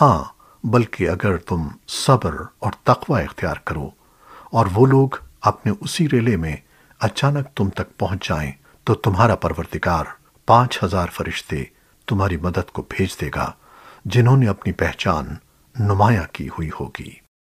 ہاں بلکہ اگر تم صبر اور تقوی اختیار کرو اور وہ لوگ اپنے اسی ریلے میں اچانک تم تک پہنچ جائیں تو تمہارا پروردگار پانچ ہزار فرشتے تمہاری مدد کو بھیج دے گا، جنہوں نے اپنی پہچان نمایاں کی ہوئی ہوگی۔